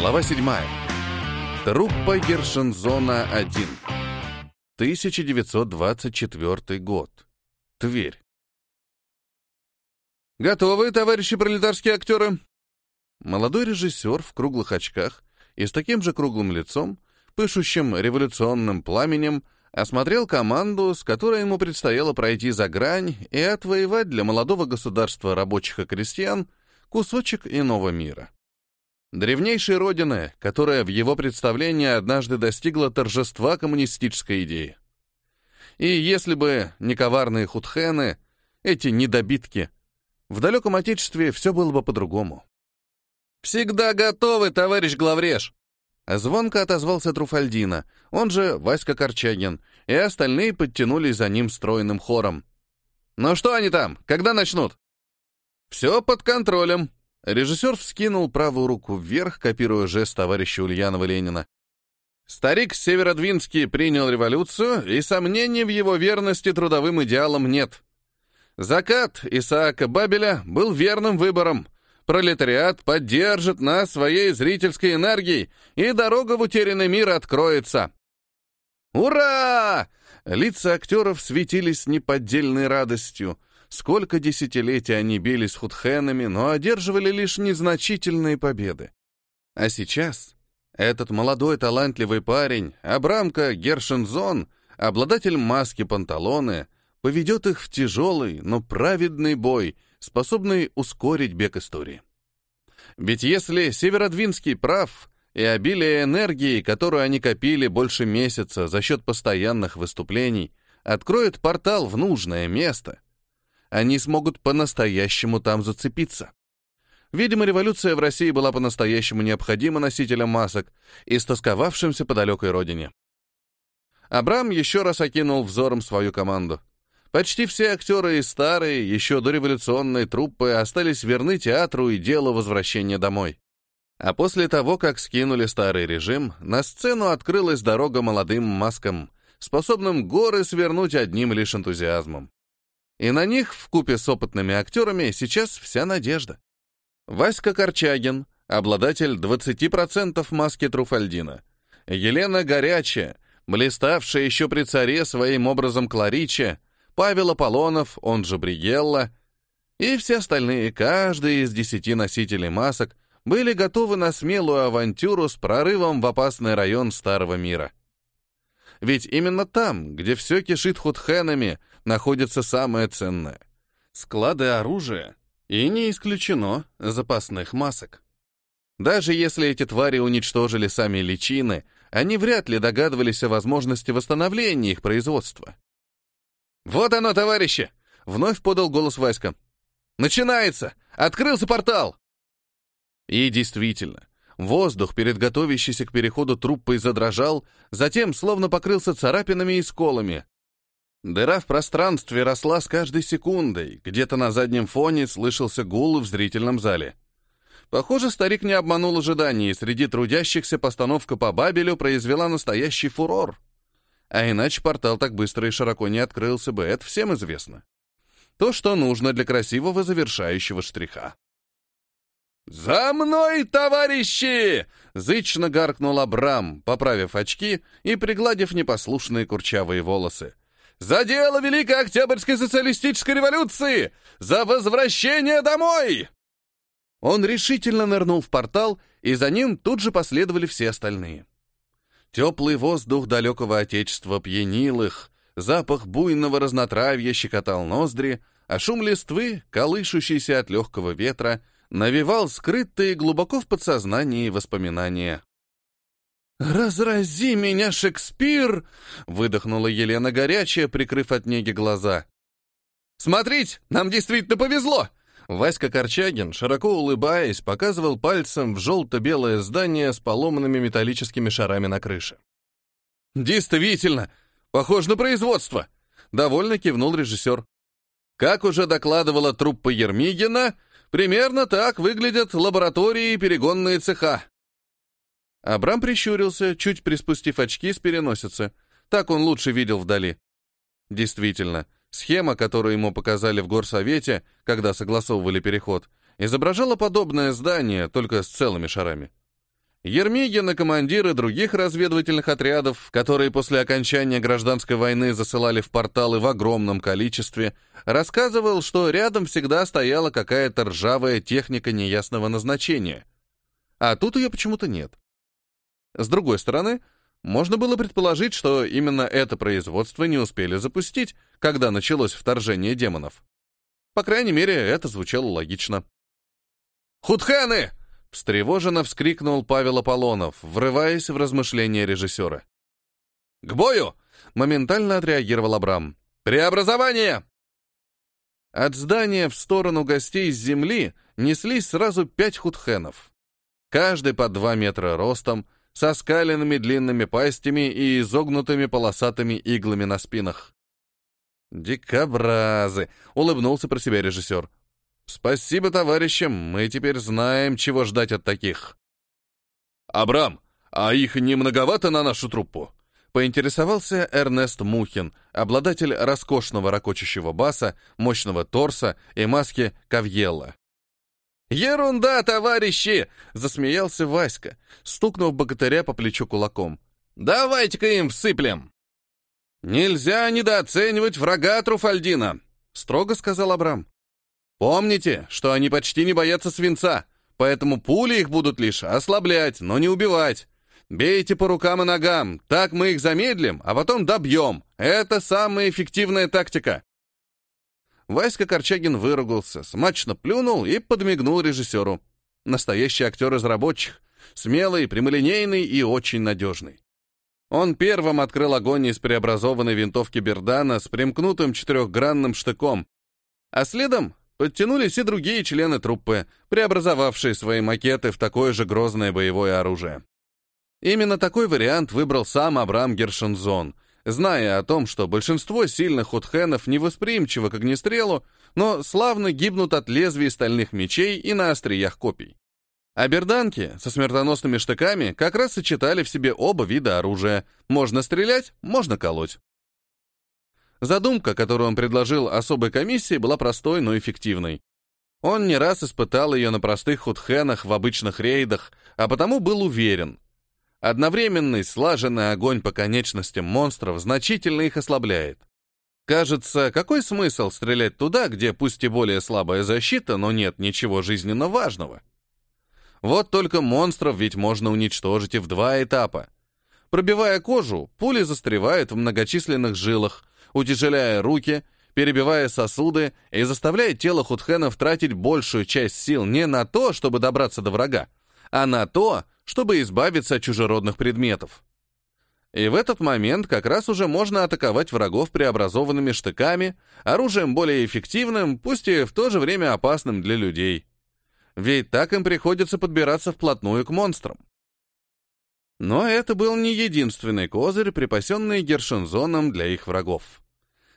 Глава 7. Труппа Гершензона-1. 1924 год. Тверь. Готовы, товарищи пролетарские актеры? Молодой режиссер в круглых очках и с таким же круглым лицом, пышущим революционным пламенем, осмотрел команду, с которой ему предстояло пройти за грань и отвоевать для молодого государства рабочих и крестьян кусочек иного мира. Древнейшей родины, которая в его представлении однажды достигла торжества коммунистической идеи. И если бы не коварные худхены, эти недобитки, в далеком Отечестве все было бы по-другому. «Всегда готовы, товарищ главреж!» Звонко отозвался Труфальдина, он же Васька Корчагин, и остальные подтянулись за ним стройным хором. «Ну что они там? Когда начнут?» «Все под контролем», Режиссер вскинул правую руку вверх, копируя жест товарища Ульянова Ленина. Старик Северодвинский принял революцию, и сомнений в его верности трудовым идеалам нет. Закат Исаака Бабеля был верным выбором. Пролетариат поддержит нас своей зрительской энергией, и дорога в утерянный мир откроется. «Ура!» Лица актеров светились неподдельной радостью. Сколько десятилетий они бились с худхенами, но одерживали лишь незначительные победы. А сейчас этот молодой талантливый парень, Абрамка Гершензон, обладатель маски панталоны, поведет их в тяжелый, но праведный бой, способный ускорить бег истории. Ведь если Северодвинский прав, и обилие энергии, которую они копили больше месяца за счет постоянных выступлений, откроет портал в нужное место — они смогут по-настоящему там зацепиться. Видимо, революция в России была по-настоящему необходима носителям масок и стосковавшимся по далекой родине. Абрам еще раз окинул взором свою команду. Почти все актеры и старые, еще дореволюционные труппы остались верны театру и делу возвращения домой. А после того, как скинули старый режим, на сцену открылась дорога молодым маскам, способным горы свернуть одним лишь энтузиазмом. И на них, в купе с опытными актерами, сейчас вся надежда. Васька Корчагин, обладатель 20% маски Труфальдина. Елена Горячая, блиставшая еще при царе своим образом Кларича, Павел Аполлонов, он же Бригелла, и все остальные, каждый из десяти носителей масок, были готовы на смелую авантюру с прорывом в опасный район Старого мира. Ведь именно там, где все кишит худхенами, находится самое ценное — склады оружия и, не исключено, запасных масок. Даже если эти твари уничтожили сами личины, они вряд ли догадывались о возможности восстановления их производства. «Вот оно, товарищи!» — вновь подал голос Васька. «Начинается! Открылся портал!» И действительно, Воздух перед готовящейся к переходу труппой задрожал, затем словно покрылся царапинами и сколами. Дыра в пространстве росла с каждой секундой, где-то на заднем фоне слышался гул в зрительном зале. Похоже, старик не обманул ожиданий, и среди трудящихся постановка по Бабелю произвела настоящий фурор. А иначе портал так быстро и широко не открылся бы, это всем известно. То, что нужно для красивого завершающего штриха. «За мной, товарищи!» — зычно гаркнул Абрам, поправив очки и пригладив непослушные курчавые волосы. «За дело Великой Октябрьской социалистической революции! За возвращение домой!» Он решительно нырнул в портал, и за ним тут же последовали все остальные. Теплый воздух далекого отечества пьянил их, запах буйного разнотравья щекотал ноздри, а шум листвы, колышущийся от легкого ветра, навевал скрытые глубоко в подсознании воспоминания. «Разрази меня, Шекспир!» — выдохнула Елена горячая, прикрыв от неги глаза. «Смотрите, нам действительно повезло!» Васька Корчагин, широко улыбаясь, показывал пальцем в желто-белое здание с поломанными металлическими шарами на крыше. «Действительно! Похоже на производство!» — довольно кивнул режиссер. Как уже докладывала труппа Ермигина, Примерно так выглядят лаборатории и перегонные цеха. Абрам прищурился, чуть приспустив очки с переносицы. Так он лучше видел вдали. Действительно, схема, которую ему показали в горсовете, когда согласовывали переход, изображала подобное здание, только с целыми шарами. Ермигин командиры других разведывательных отрядов, которые после окончания гражданской войны засылали в порталы в огромном количестве, рассказывал, что рядом всегда стояла какая-то ржавая техника неясного назначения. А тут ее почему-то нет. С другой стороны, можно было предположить, что именно это производство не успели запустить, когда началось вторжение демонов. По крайней мере, это звучало логично. «Худханы!» — встревоженно вскрикнул Павел Аполлонов, врываясь в размышления режиссера. «К бою!» — моментально отреагировал Абрам. «Преобразование!» От здания в сторону гостей с земли неслись сразу пять худхенов. Каждый по два метра ростом, со скаленными длинными пастями и изогнутыми полосатыми иглами на спинах. «Дикобразы!» — улыбнулся про себя режиссер. «Спасибо товарищам, мы теперь знаем, чего ждать от таких». «Абрам, а их не многовато на нашу труппу?» — поинтересовался Эрнест Мухин, обладатель роскошного ракочущего баса, мощного торса и маски Кавьелла. «Ерунда, товарищи!» — засмеялся Васька, стукнув богатыря по плечу кулаком. «Давайте-ка им всыплем!» «Нельзя недооценивать врага Труфальдина», — строго сказал Абрам. «Помните, что они почти не боятся свинца, поэтому пули их будут лишь ослаблять, но не убивать. Бейте по рукам и ногам, так мы их замедлим, а потом добьем. Это самая эффективная тактика». Васька Корчагин выругался, смачно плюнул и подмигнул режиссеру. Настоящий актер из рабочих, смелый, прямолинейный и очень надежный. Он первым открыл огонь из преобразованной винтовки Бердана с примкнутым четырехгранным штыком, а следом подтянулись и другие члены труппы, преобразовавшие свои макеты в такое же грозное боевое оружие. Именно такой вариант выбрал сам Абрам Гершензон — зная о том, что большинство сильных худхенов невосприимчивы к огнестрелу, но славно гибнут от лезвий стальных мечей и на остриях копий. А берданки со смертоносными штыками как раз сочетали в себе оба вида оружия. Можно стрелять, можно колоть. Задумка, которую он предложил особой комиссии, была простой, но эффективной. Он не раз испытал ее на простых худхенах в обычных рейдах, а потому был уверен, Одновременный слаженный огонь по конечностям монстров значительно их ослабляет. Кажется, какой смысл стрелять туда, где пусть и более слабая защита, но нет ничего жизненно важного? Вот только монстров ведь можно уничтожить и в два этапа. Пробивая кожу, пули застревают в многочисленных жилах, утяжеляя руки, перебивая сосуды и заставляя тело худхенов тратить большую часть сил не на то, чтобы добраться до врага, а на то, чтобы избавиться от чужеродных предметов. И в этот момент как раз уже можно атаковать врагов преобразованными штыками, оружием более эффективным, пусть и в то же время опасным для людей. Ведь так им приходится подбираться вплотную к монстрам. Но это был не единственный козырь, припасенный Гершензоном для их врагов.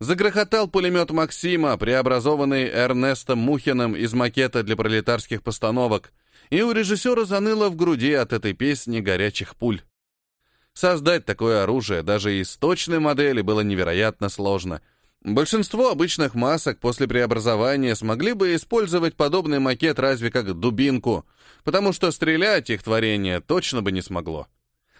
Загрохотал пулемет Максима, преобразованный Эрнестом Мухиным из макета для пролетарских постановок, и у режиссера заныло в груди от этой песни горячих пуль. Создать такое оружие даже из точной модели было невероятно сложно. Большинство обычных масок после преобразования смогли бы использовать подобный макет разве как дубинку, потому что стрелять их творение точно бы не смогло.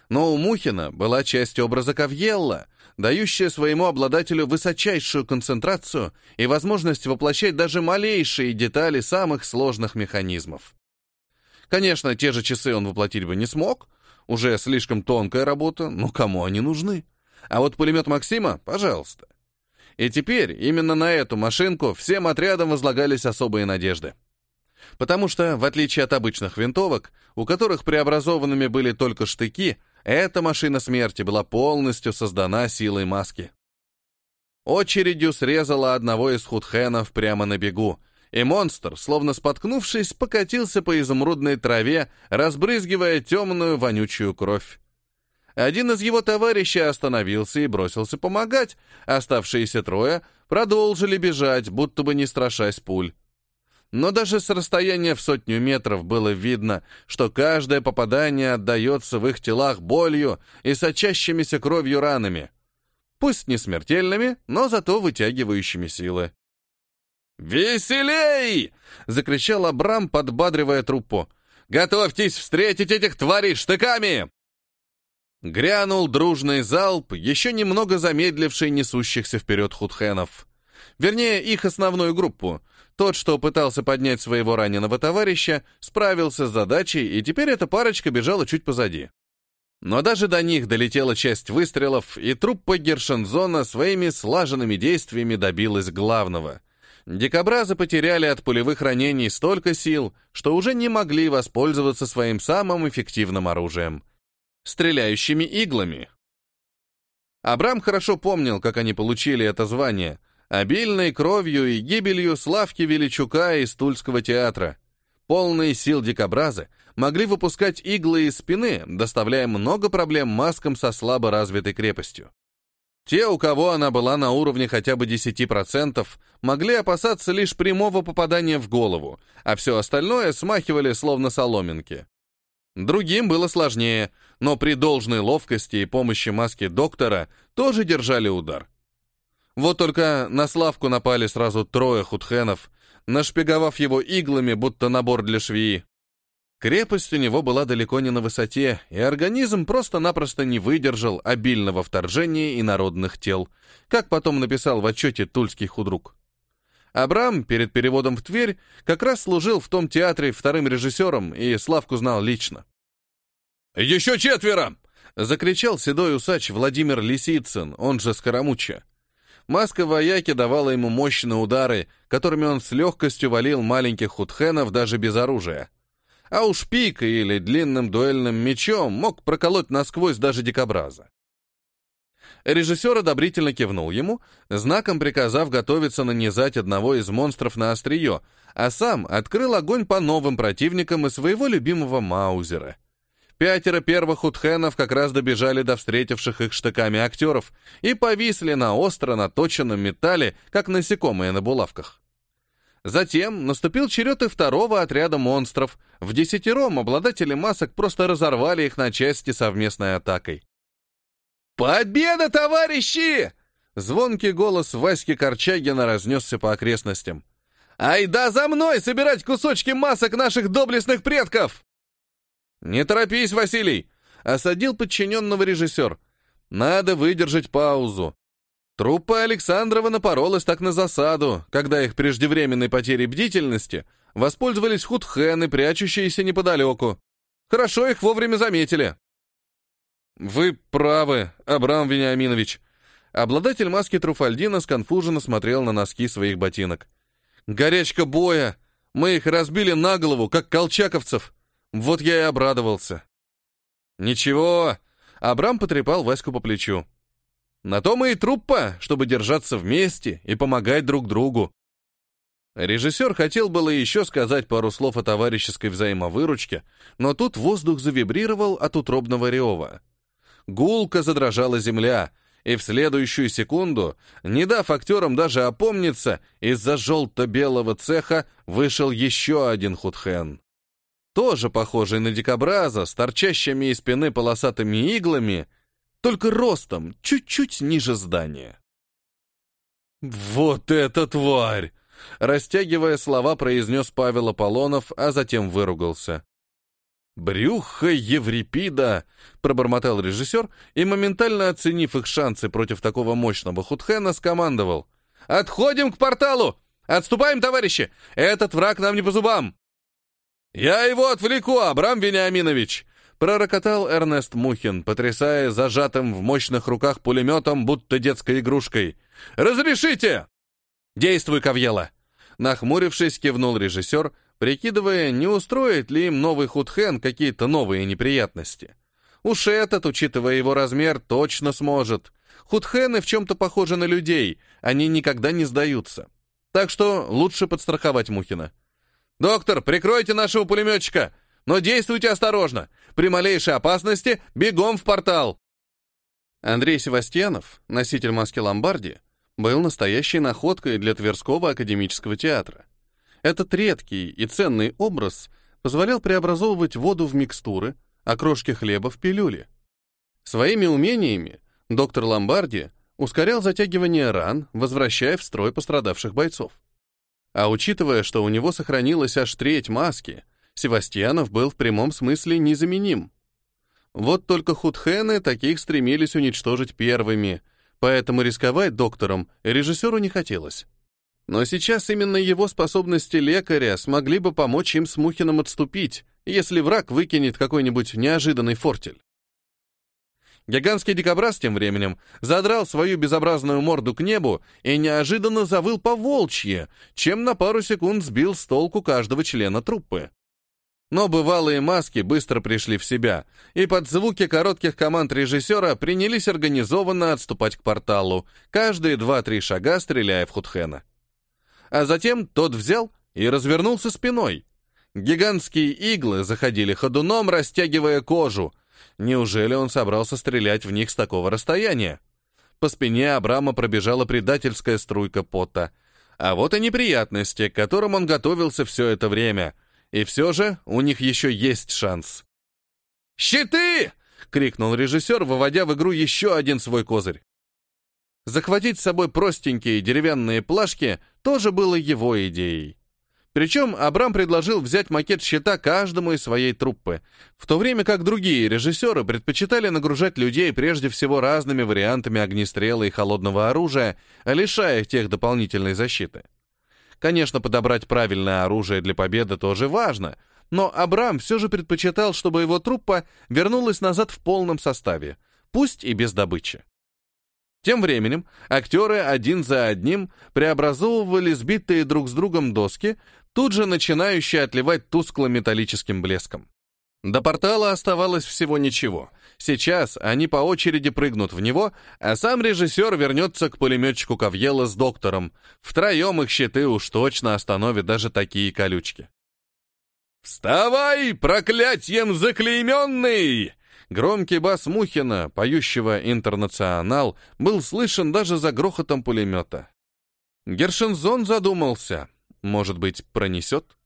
Но у Мухина была часть образа Кавьелла, дающая своему обладателю высочайшую концентрацию и возможность воплощать даже малейшие детали самых сложных механизмов. Конечно, те же часы он воплотить бы не смог, уже слишком тонкая работа, но кому они нужны? А вот пулемет Максима, пожалуйста. И теперь именно на эту машинку всем отрядам возлагались особые надежды. Потому что, в отличие от обычных винтовок, у которых преобразованными были только штыки, эта машина смерти была полностью создана силой маски. Очередью срезала одного из худхенов прямо на бегу, и монстр, словно споткнувшись, покатился по изумрудной траве, разбрызгивая темную вонючую кровь. Один из его товарищей остановился и бросился помогать, оставшиеся трое продолжили бежать, будто бы не страшась пуль. Но даже с расстояния в сотню метров было видно, что каждое попадание отдается в их телах болью и сочащимися кровью ранами. Пусть не смертельными, но зато вытягивающими силы. «Веселей!» — закричал Абрам, подбадривая труппу. Готовьтесь встретить этих тварей штыками!» Грянул дружный залп, еще немного замедливший несущихся вперед худхенов. Вернее, их основную группу. Тот, что пытался поднять своего раненого товарища, справился с задачей, и теперь эта парочка бежала чуть позади. Но даже до них долетела часть выстрелов, и труппа Гершензона своими слаженными действиями добилась главного. Дикобразы потеряли от пулевых ранений столько сил, что уже не могли воспользоваться своим самым эффективным оружием — стреляющими иглами. Абрам хорошо помнил, как они получили это звание, обильной кровью и гибелью Славки Величука из Тульского театра. Полные сил дикобразы могли выпускать иглы из спины, доставляя много проблем маскам со слабо развитой крепостью. Те, у кого она была на уровне хотя бы 10%, могли опасаться лишь прямого попадания в голову, а все остальное смахивали словно соломинки. Другим было сложнее, но при должной ловкости и помощи маски доктора тоже держали удар. Вот только на Славку напали сразу трое худхенов, нашпиговав его иглами, будто набор для швеи. Крепость у него была далеко не на высоте, и организм просто-напросто не выдержал обильного вторжения инородных тел, как потом написал в отчете тульский худрук. Абрам перед переводом в Тверь как раз служил в том театре вторым режиссером и Славку знал лично. «Еще четверо!» — закричал седой усач Владимир Лисицын, он же Скоромуча. Маска вояки давала ему мощные удары, которыми он с легкостью валил маленьких худхенов даже без оружия а уж пикой или длинным дуэльным мечом мог проколоть насквозь даже дикобраза. Режиссер одобрительно кивнул ему, знаком приказав готовиться нанизать одного из монстров на острие, а сам открыл огонь по новым противникам и своего любимого Маузера. Пятеро первых утхенов как раз добежали до встретивших их штыками актеров и повисли на остро наточенном металле, как насекомые на булавках. Затем наступил черед и второго отряда монстров. В десятером обладатели масок просто разорвали их на части совместной атакой. «Победа, товарищи!» Звонкий голос Васьки Корчагина разнесся по окрестностям. «Айда за мной собирать кусочки масок наших доблестных предков!» «Не торопись, Василий!» — осадил подчиненного режиссер. «Надо выдержать паузу. Труппа Александрова напоролась так на засаду, когда их преждевременной потерей бдительности воспользовались худхены, прячущиеся неподалеку. Хорошо их вовремя заметили. «Вы правы, Абрам Вениаминович». Обладатель маски Труфальдина сконфуженно смотрел на носки своих ботинок. «Горячка боя! Мы их разбили на голову, как колчаковцев! Вот я и обрадовался». «Ничего!» — Абрам потрепал Ваську по плечу. На то мы и труппа, чтобы держаться вместе и помогать друг другу. Режиссер хотел было еще сказать пару слов о товарищеской взаимовыручке, но тут воздух завибрировал от утробного рева. Гулко задрожала земля, и в следующую секунду, не дав актерам даже опомниться, из-за желто-белого цеха вышел еще один худхен. Тоже похожий на дикобраза, с торчащими из спины полосатыми иглами — только ростом чуть-чуть ниже здания. «Вот эта тварь!» Растягивая слова, произнес Павел Аполлонов, а затем выругался. «Брюхо Еврипида!» — пробормотал режиссер и, моментально оценив их шансы против такого мощного худхена, скомандовал. «Отходим к порталу! Отступаем, товарищи! Этот враг нам не по зубам!» «Я его отвлеку, Абрам Вениаминович!» пророкотал Эрнест Мухин, потрясая зажатым в мощных руках пулеметом, будто детской игрушкой. «Разрешите!» «Действуй, Кавьела!» Нахмурившись, кивнул режиссер, прикидывая, не устроит ли им новый худхен какие-то новые неприятности. Уж этот, учитывая его размер, точно сможет. Худхены в чем-то похожи на людей, они никогда не сдаются. Так что лучше подстраховать Мухина. «Доктор, прикройте нашего пулеметчика! Но действуйте осторожно. При малейшей опасности бегом в портал. Андрей Севастьянов, носитель маски Ломбарди, был настоящей находкой для Тверского академического театра. Этот редкий и ценный образ позволял преобразовывать воду в микстуры, а крошки хлеба в пилюли. Своими умениями доктор Ломбарди ускорял затягивание ран, возвращая в строй пострадавших бойцов. А учитывая, что у него сохранилась аж треть маски, Севастьянов был в прямом смысле незаменим. Вот только худхены таких стремились уничтожить первыми, поэтому рисковать доктором режиссеру не хотелось. Но сейчас именно его способности лекаря смогли бы помочь им с Мухиным отступить, если враг выкинет какой-нибудь неожиданный фортель. Гигантский дикобраз тем временем задрал свою безобразную морду к небу и неожиданно завыл по волчье, чем на пару секунд сбил с толку каждого члена труппы. Но бывалые маски быстро пришли в себя, и под звуки коротких команд режиссера принялись организованно отступать к порталу, каждые два-три шага стреляя в Худхена. А затем тот взял и развернулся спиной. Гигантские иглы заходили ходуном, растягивая кожу, Неужели он собрался стрелять в них с такого расстояния? По спине Абрама пробежала предательская струйка пота. А вот и неприятности, к которым он готовился все это время. И все же у них еще есть шанс. «Щиты!» — крикнул режиссер, выводя в игру еще один свой козырь. Захватить с собой простенькие деревянные плашки тоже было его идеей. Причем Абрам предложил взять макет щита каждому из своей труппы, в то время как другие режиссеры предпочитали нагружать людей прежде всего разными вариантами огнестрела и холодного оружия, лишая их тех дополнительной защиты. Конечно, подобрать правильное оружие для победы тоже важно, но Абрам все же предпочитал, чтобы его труппа вернулась назад в полном составе, пусть и без добычи. Тем временем актеры один за одним преобразовывали сбитые друг с другом доски, тут же начинающие отливать тускло-металлическим блеском. До портала оставалось всего ничего. Сейчас они по очереди прыгнут в него, а сам режиссер вернется к пулеметчику Кавьела с доктором. Втроем их щиты уж точно остановят даже такие колючки. «Вставай, проклятьем заклейменный!» Громкий бас Мухина, поющего «Интернационал», был слышен даже за грохотом пулемета. Гершензон задумался. Может быть, пронесет?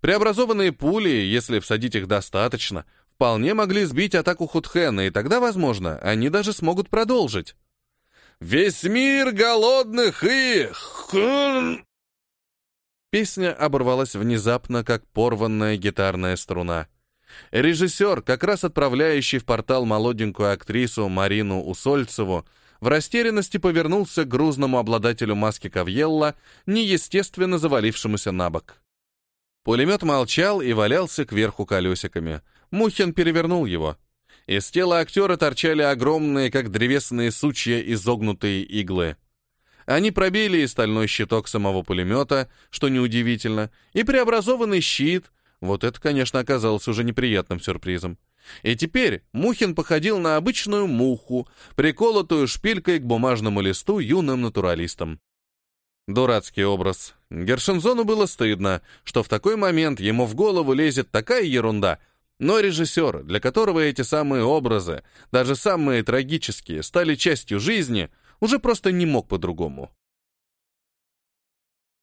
Преобразованные пули, если всадить их достаточно, вполне могли сбить атаку Худхена, и тогда, возможно, они даже смогут продолжить. «Весь мир голодных и...» Песня оборвалась внезапно, как порванная гитарная струна. Режиссер, как раз отправляющий в портал молоденькую актрису Марину Усольцеву, в растерянности повернулся к грузному обладателю маски Кавьелла, неестественно завалившемуся на бок. Пулемет молчал и валялся кверху колесиками. Мухин перевернул его. Из тела актера торчали огромные, как древесные сучья, изогнутые иглы. Они пробили и стальной щиток самого пулемета, что неудивительно, и преобразованный щит, вот это, конечно, оказалось уже неприятным сюрпризом. И теперь Мухин походил на обычную муху, приколотую шпилькой к бумажному листу юным натуралистом. Дурацкий образ. Гершензону было стыдно, что в такой момент ему в голову лезет такая ерунда, но режиссер, для которого эти самые образы, даже самые трагические, стали частью жизни, уже просто не мог по-другому.